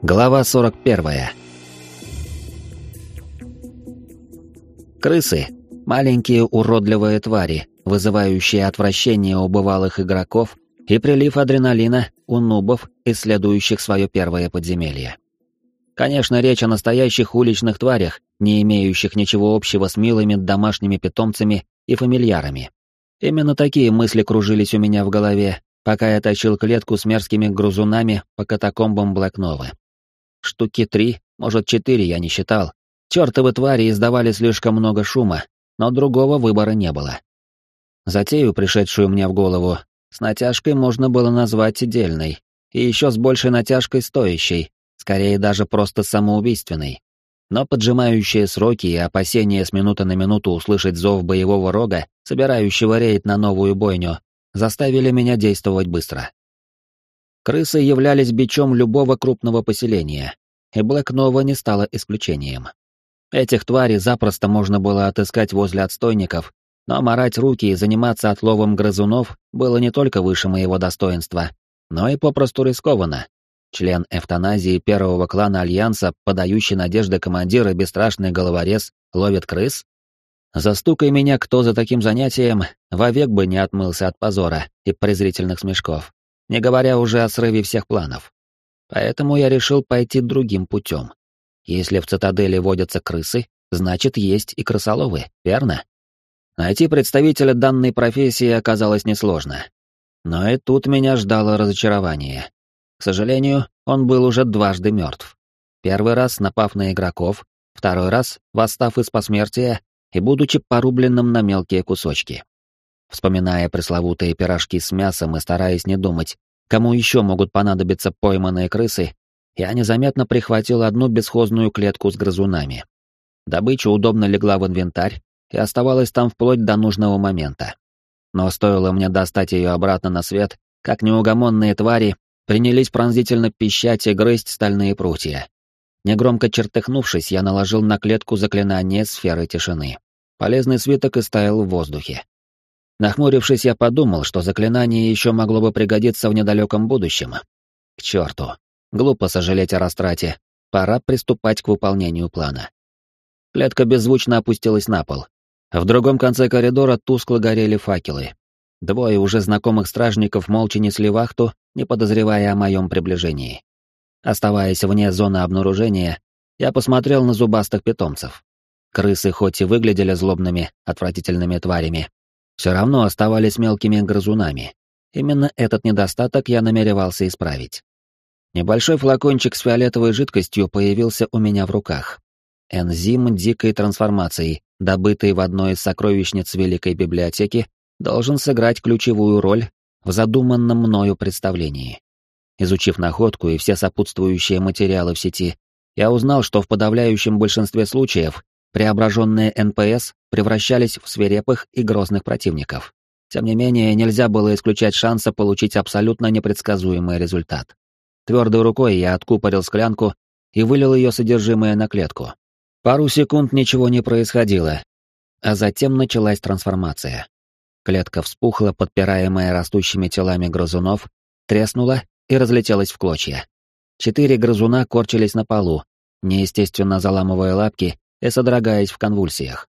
Глава 41. Крысы — маленькие уродливые твари, вызывающие отвращение у бывалых игроков и прилив адреналина у нубов, исследующих свое первое подземелье. Конечно, речь о настоящих уличных тварях, не имеющих ничего общего с милыми домашними питомцами и фамильярами. Именно такие мысли кружились у меня в голове, пока я тащил клетку с мерзкими грузунами по катакомбам Блэкновы. Штуки три, может четыре я не считал. Чёртовы твари издавали слишком много шума, но другого выбора не было. Затею, пришедшую мне в голову, с натяжкой можно было назвать дельной, и еще с большей натяжкой стоящей, скорее даже просто самоубийственной. Но поджимающие сроки и опасения с минуты на минуту услышать зов боевого рога, собирающего рейд на новую бойню, заставили меня действовать быстро. Крысы являлись бичом любого крупного поселения, и Блэкнова не стала исключением. Этих тварей запросто можно было отыскать возле отстойников, но морать руки и заниматься отловом грызунов было не только выше моего достоинства, но и попросту рискованно. Член эвтаназии первого клана Альянса, подающий надежды командира бесстрашный головорез, ловит крыс? Застукай меня кто за таким занятием, вовек бы не отмылся от позора и презрительных смешков не говоря уже о срыве всех планов. Поэтому я решил пойти другим путем. Если в цитадели водятся крысы, значит, есть и крысоловы, верно? Найти представителя данной профессии оказалось несложно. Но и тут меня ждало разочарование. К сожалению, он был уже дважды мертв. Первый раз напав на игроков, второй раз восстав из посмертия и будучи порубленным на мелкие кусочки. Вспоминая пресловутые пирожки с мясом и стараясь не думать, кому еще могут понадобиться пойманные крысы, я незаметно прихватил одну бесхозную клетку с грызунами. Добыча удобно легла в инвентарь и оставалась там вплоть до нужного момента. Но стоило мне достать ее обратно на свет, как неугомонные твари принялись пронзительно пищать и грызть стальные прутья. Негромко чертыхнувшись, я наложил на клетку заклинание сферы тишины. Полезный свиток истаял в воздухе. Нахмурившись, я подумал, что заклинание еще могло бы пригодиться в недалеком будущем. К черту. Глупо сожалеть о растрате. Пора приступать к выполнению плана. Клетка беззвучно опустилась на пол. В другом конце коридора тускло горели факелы. Двое уже знакомых стражников молча несли вахту, не подозревая о моем приближении. Оставаясь вне зоны обнаружения, я посмотрел на зубастых питомцев. Крысы хоть и выглядели злобными, отвратительными тварями, все равно оставались мелкими грызунами. Именно этот недостаток я намеревался исправить. Небольшой флакончик с фиолетовой жидкостью появился у меня в руках. Энзим дикой трансформации, добытый в одной из сокровищниц Великой Библиотеки, должен сыграть ключевую роль в задуманном мною представлении. Изучив находку и все сопутствующие материалы в сети, я узнал, что в подавляющем большинстве случаев преображенные НПС превращались в свирепых и грозных противников. Тем не менее, нельзя было исключать шанса получить абсолютно непредсказуемый результат. Твердой рукой я откупорил склянку и вылил ее содержимое на клетку. Пару секунд ничего не происходило, а затем началась трансформация. Клетка вспухла, подпираемая растущими телами грызунов, треснула и разлетелась в клочья. Четыре грызуна корчились на полу, неестественно заламывая лапки и содрогаясь в конвульсиях.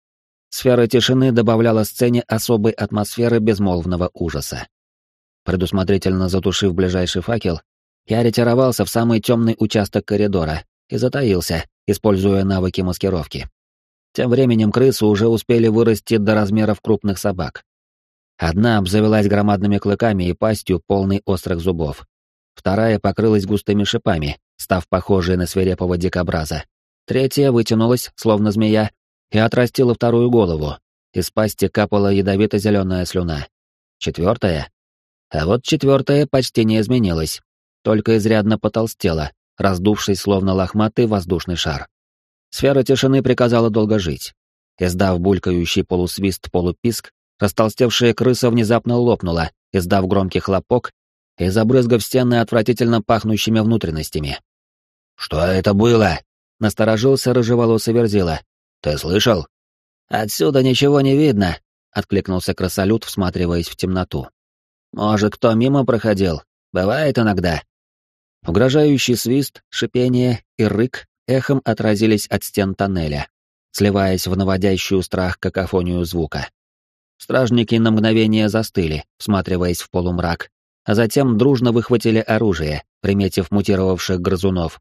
Сфера тишины добавляла сцене особой атмосферы безмолвного ужаса. Предусмотрительно затушив ближайший факел, я ретировался в самый темный участок коридора и затаился, используя навыки маскировки. Тем временем крысы уже успели вырасти до размеров крупных собак. Одна обзавелась громадными клыками и пастью, полной острых зубов. Вторая покрылась густыми шипами, став похожей на свирепого дикобраза. Третья вытянулась, словно змея, и отрастила вторую голову. Из пасти капала ядовито-зеленая слюна. Четвертая? А вот четвертая почти не изменилась, только изрядно потолстела, раздувшись словно лохматый воздушный шар. Сфера тишины приказала долго жить. Издав булькающий полусвист-полуписк, растолстевшая крыса внезапно лопнула, издав громкий хлопок и забрызгав стены отвратительно пахнущими внутренностями. «Что это было?» Насторожился рыжеволосый Верзила. «Ты слышал?» «Отсюда ничего не видно», — откликнулся красолют, всматриваясь в темноту. «Может, кто мимо проходил? Бывает иногда». Угрожающий свист, шипение и рык эхом отразились от стен тоннеля, сливаясь в наводящую страх какофонию звука. Стражники на мгновение застыли, всматриваясь в полумрак, а затем дружно выхватили оружие, приметив мутировавших грызунов.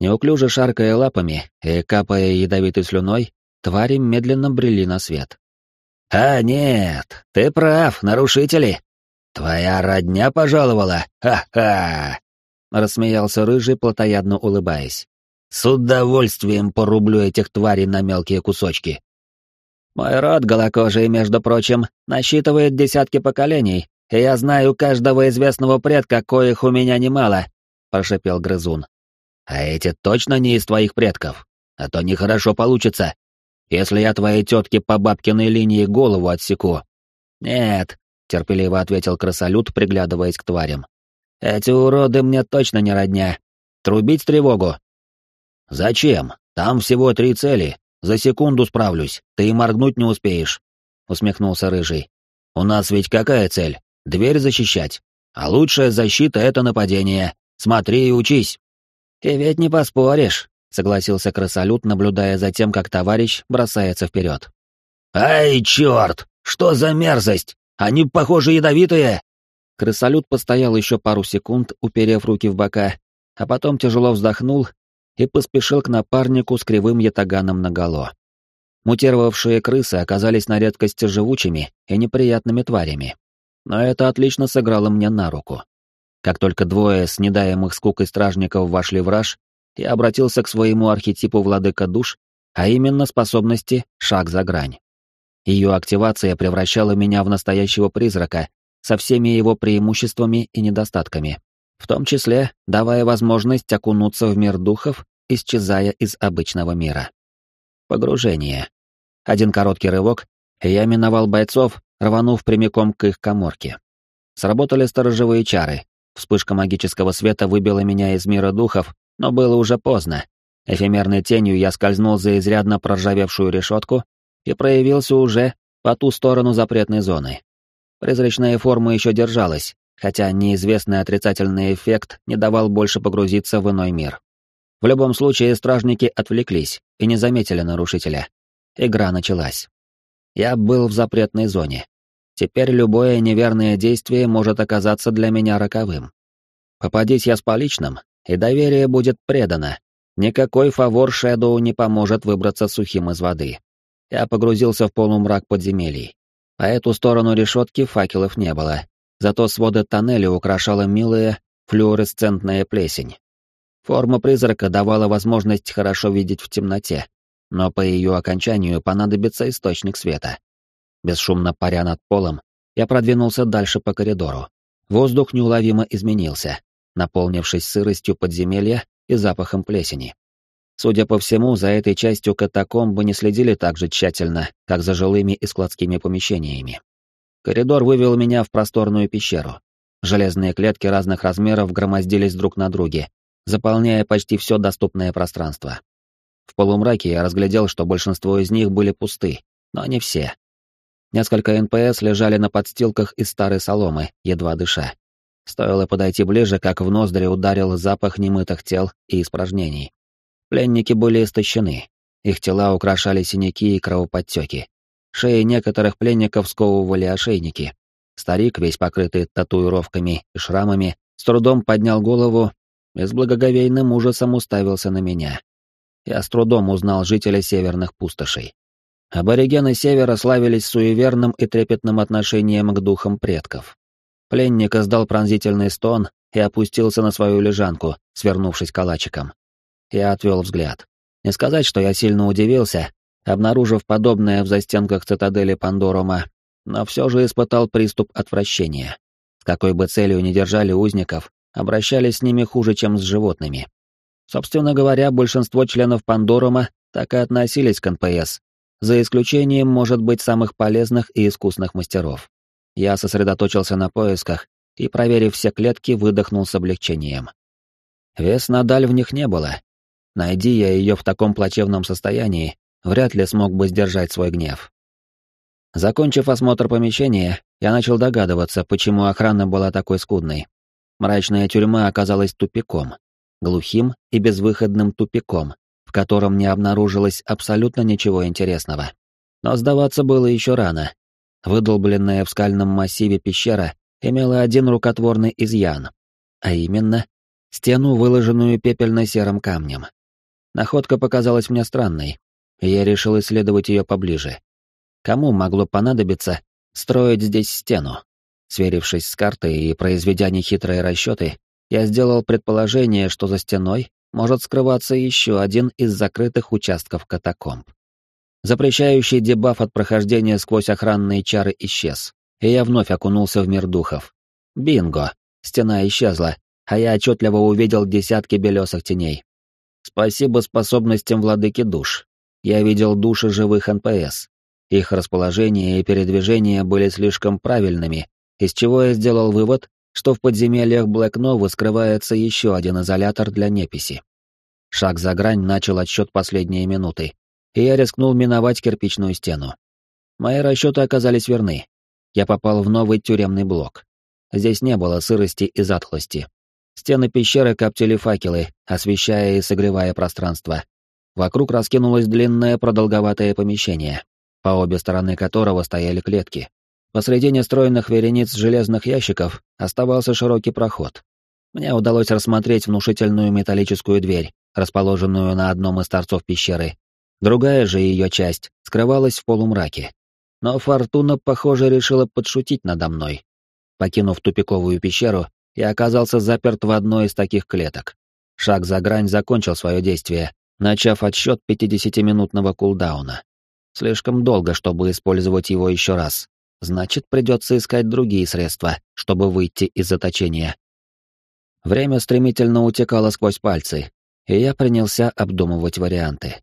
Неуклюже шаркая лапами и капая ядовитой слюной, твари медленно брели на свет. «А, нет, ты прав, нарушители! Твоя родня пожаловала? Ха-ха!» Рассмеялся Рыжий, плотоядно улыбаясь. «С удовольствием порублю этих тварей на мелкие кусочки!» «Мой род голокожий, между прочим, насчитывает десятки поколений, и я знаю каждого известного предка, коих у меня немало», — прошепел грызун. «А эти точно не из твоих предков? А то нехорошо получится. Если я твоей тетке по бабкиной линии голову отсеку». «Нет», — терпеливо ответил красолют, приглядываясь к тварям. «Эти уроды мне точно не родня. Трубить тревогу». «Зачем? Там всего три цели. За секунду справлюсь, ты и моргнуть не успеешь», — усмехнулся Рыжий. «У нас ведь какая цель? Дверь защищать. А лучшая защита — это нападение. Смотри и учись». «И ведь не поспоришь», — согласился красолют, наблюдая за тем, как товарищ бросается вперед. «Ай, черт! Что за мерзость? Они, похоже, ядовитые!» Крысолют постоял еще пару секунд, уперев руки в бока, а потом тяжело вздохнул и поспешил к напарнику с кривым ятаганом наголо. Мутировавшие крысы оказались на редкость живучими и неприятными тварями но это отлично сыграло мне на руку. Как только двое с недаемых скукой стражников вошли в раж, я обратился к своему архетипу владыка душ, а именно способности «шаг за грань». Ее активация превращала меня в настоящего призрака со всеми его преимуществами и недостатками, в том числе давая возможность окунуться в мир духов, исчезая из обычного мира. Погружение. Один короткий рывок, и я миновал бойцов, рванув прямиком к их коморке. Сработали сторожевые чары. Вспышка магического света выбила меня из мира духов, но было уже поздно. Эфемерной тенью я скользнул за изрядно проржавевшую решетку и проявился уже по ту сторону запретной зоны. Призрачная форма еще держалась, хотя неизвестный отрицательный эффект не давал больше погрузиться в иной мир. В любом случае, стражники отвлеклись и не заметили нарушителя. Игра началась. Я был в запретной зоне. Теперь любое неверное действие может оказаться для меня роковым. Попадись я с поличным, и доверие будет предано. Никакой фавор Шэдоу не поможет выбраться сухим из воды. Я погрузился в полумрак подземелий. По эту сторону решетки факелов не было, зато своды тоннеля украшала милая флуоресцентная плесень. Форма призрака давала возможность хорошо видеть в темноте, но по ее окончанию понадобится источник света. Бесшумно паря над полом, я продвинулся дальше по коридору. Воздух неуловимо изменился, наполнившись сыростью подземелья и запахом плесени. Судя по всему, за этой частью катакомбы не следили так же тщательно, как за жилыми и складскими помещениями. Коридор вывел меня в просторную пещеру. Железные клетки разных размеров громоздились друг на друге, заполняя почти все доступное пространство. В полумраке я разглядел, что большинство из них были пусты, но не все. Несколько НПС лежали на подстилках из старой соломы, едва дыша. Стоило подойти ближе, как в ноздри ударил запах немытых тел и испражнений. Пленники были истощены. Их тела украшали синяки и кровоподтеки. Шеи некоторых пленников сковывали ошейники. Старик, весь покрытый татуировками и шрамами, с трудом поднял голову и с благоговейным ужасом уставился на меня я с трудом узнал жителя северных пустошей. Аборигены Севера славились суеверным и трепетным отношением к духам предков. Пленник издал пронзительный стон и опустился на свою лежанку, свернувшись калачиком. Я отвел взгляд. Не сказать, что я сильно удивился, обнаружив подобное в застенках цитадели Пандорума, но все же испытал приступ отвращения. С какой бы целью ни держали узников, обращались с ними хуже, чем с животными. Собственно говоря, большинство членов Пандорума так и относились к НПС, за исключением, может быть, самых полезных и искусных мастеров. Я сосредоточился на поисках и, проверив все клетки, выдохнул с облегчением. Вес надаль в них не было. Найди я ее в таком плачевном состоянии, вряд ли смог бы сдержать свой гнев. Закончив осмотр помещения, я начал догадываться, почему охрана была такой скудной. Мрачная тюрьма оказалась тупиком, глухим и безвыходным тупиком, в котором не обнаружилось абсолютно ничего интересного. Но сдаваться было еще рано. Выдолбленная в скальном массиве пещера имела один рукотворный изъян, а именно стену, выложенную пепельно-серым камнем. Находка показалась мне странной, и я решил исследовать ее поближе. Кому могло понадобиться строить здесь стену? Сверившись с картой и произведя нехитрые расчеты, я сделал предположение, что за стеной может скрываться еще один из закрытых участков катакомб. Запрещающий дебаф от прохождения сквозь охранные чары исчез, и я вновь окунулся в мир духов. Бинго! Стена исчезла, а я отчетливо увидел десятки белесых теней. Спасибо способностям владыки душ. Я видел души живых НПС. Их расположение и передвижение были слишком правильными, из чего я сделал вывод, что в подземельях Блэк Новы скрывается еще один изолятор для неписи. Шаг за грань начал отсчет последней минуты, и я рискнул миновать кирпичную стену. Мои расчеты оказались верны. Я попал в новый тюремный блок. Здесь не было сырости и затхлости. Стены пещеры коптили факелы, освещая и согревая пространство. Вокруг раскинулось длинное продолговатое помещение, по обе стороны которого стояли клетки. Посредине стройных верениц железных ящиков оставался широкий проход. Мне удалось рассмотреть внушительную металлическую дверь, расположенную на одном из торцов пещеры. Другая же ее часть скрывалась в полумраке. Но Фортуна, похоже, решила подшутить надо мной. Покинув тупиковую пещеру, я оказался заперт в одной из таких клеток. Шаг за грань закончил свое действие, начав отсчет 50-минутного кулдауна. Слишком долго, чтобы использовать его еще раз. Значит, придется искать другие средства, чтобы выйти из заточения. Время стремительно утекало сквозь пальцы, и я принялся обдумывать варианты.